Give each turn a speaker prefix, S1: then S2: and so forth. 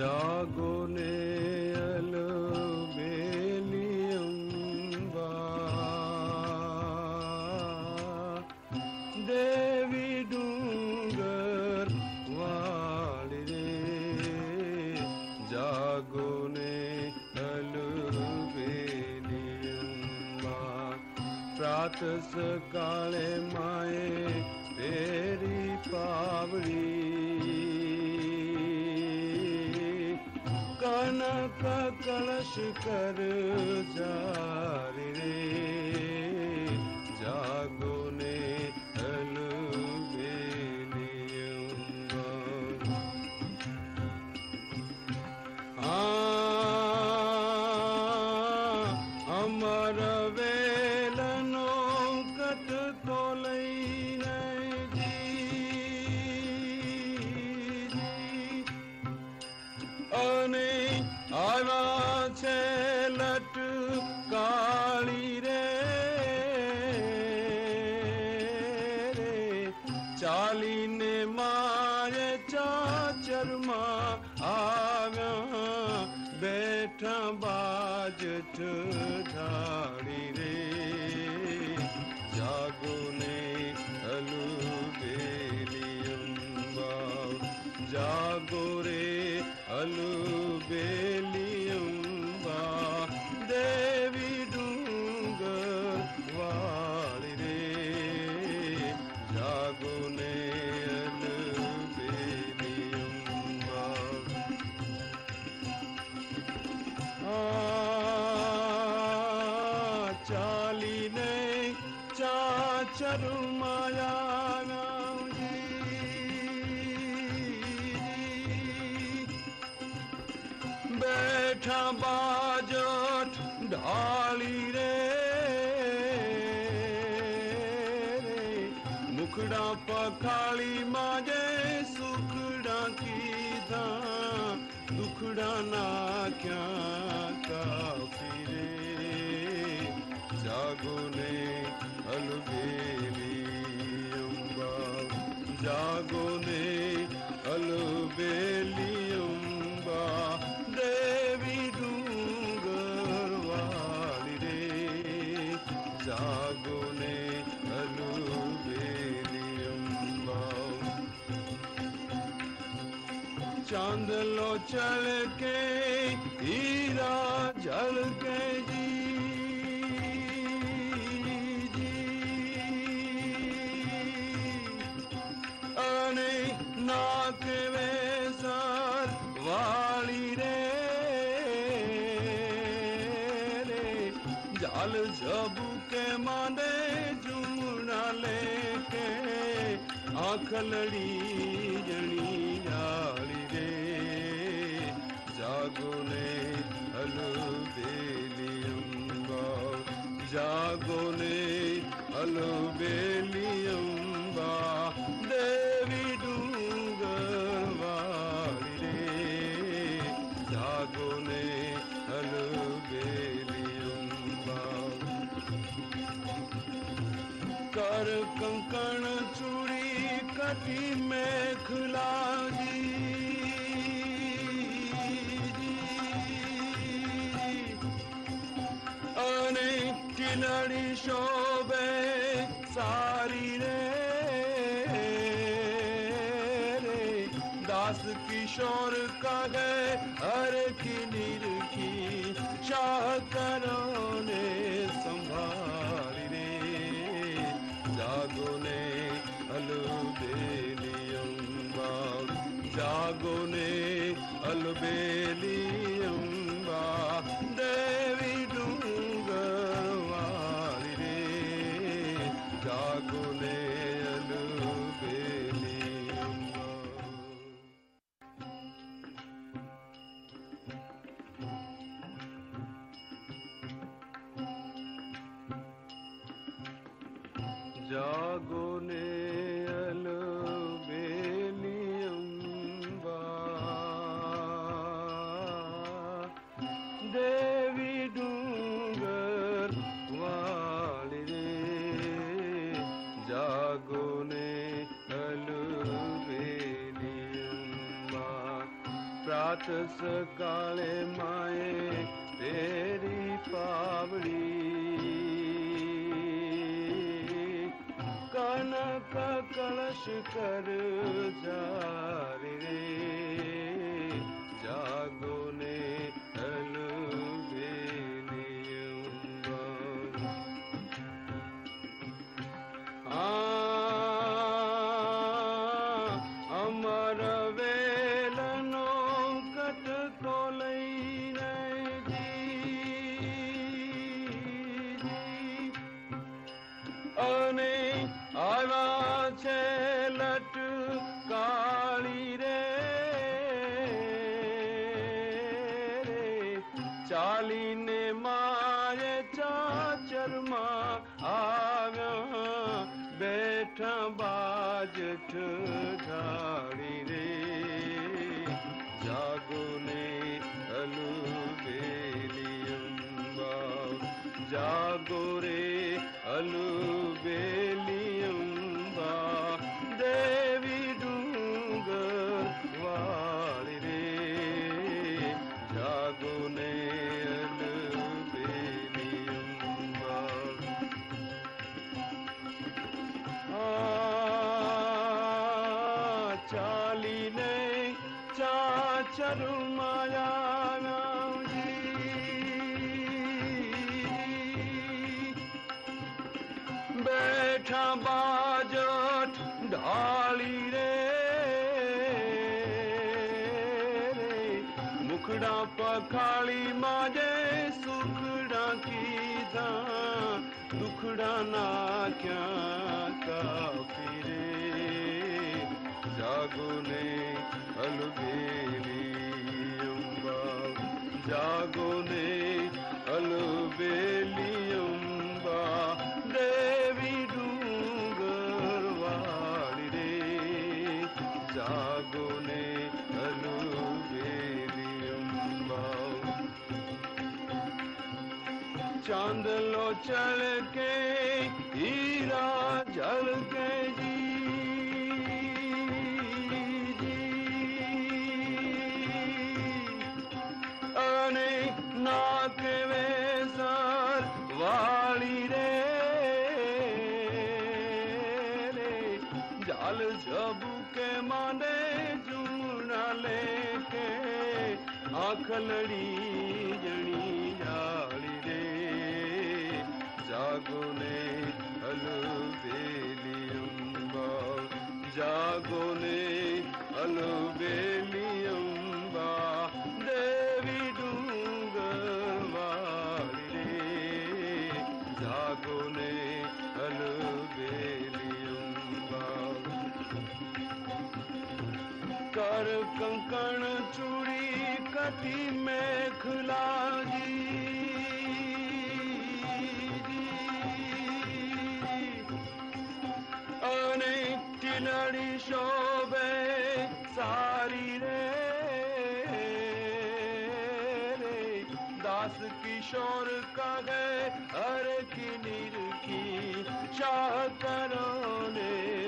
S1: जगोने अल्लियं देवी दूगे जागोने अल्लिं मा प्राले मे वेरि पावी का कलश कर जा आगा बैठा धाड़ी रे। जागो ने हलू जागो रे हलू करुमाया बैठा बाजत ढाली रे। मुखड़ा पखाली माजे सुखड़ा की था दुखड़ा ना क्या काफ़ी रे। जागो ने अलगे जागोने अलबेली अम्बा देवी दूंगर वाली जागोने अलबेली अम्बा चाँद लो चल के, हीरा जल के जी। अल जबू के माने जुमना लेके आखलड़ी जनी जाली रे जागोने हल बेली अंबा जागोने हल बेली हार कंकण चूड़ी कटी में खुला अनेक सारी रे। रे। दास किशोर का गए हर की निर की शाह करो। ആകുനേ അൽബേലിയമ്പ ദേവി ദുംഗമാരിരേ ജാകുനേ അൽബേലി জাগনে সকালে মায়ে তেরি পাবড়ি कनक कलश कर जा। અને આવા છે લટ કાળી રે. ચાલીને મારે ચાચરમાં આવ્યા બેઠા બાજ ઢાળી રે. ચાચર માયાજી બેઠા બાજટ ઢાળી રે મુખડા પખાળી માજે સુખડા કીધા દુખડા નાખ્યા કાપી રે चाँद लो चल के, हीरा जल के जी। अने नाक वेसर वाली रे रे। जल जबू के माने जूना लेके आँख लड़ी जड़ी जागुने अलुबेलियम्ब जागुने अलुबेलियम्ब देवी डूंगर वाले जागुने कर कंकण चूड़ी कति में खुला जी दास किशोर का है हर की निर की शाह करो ने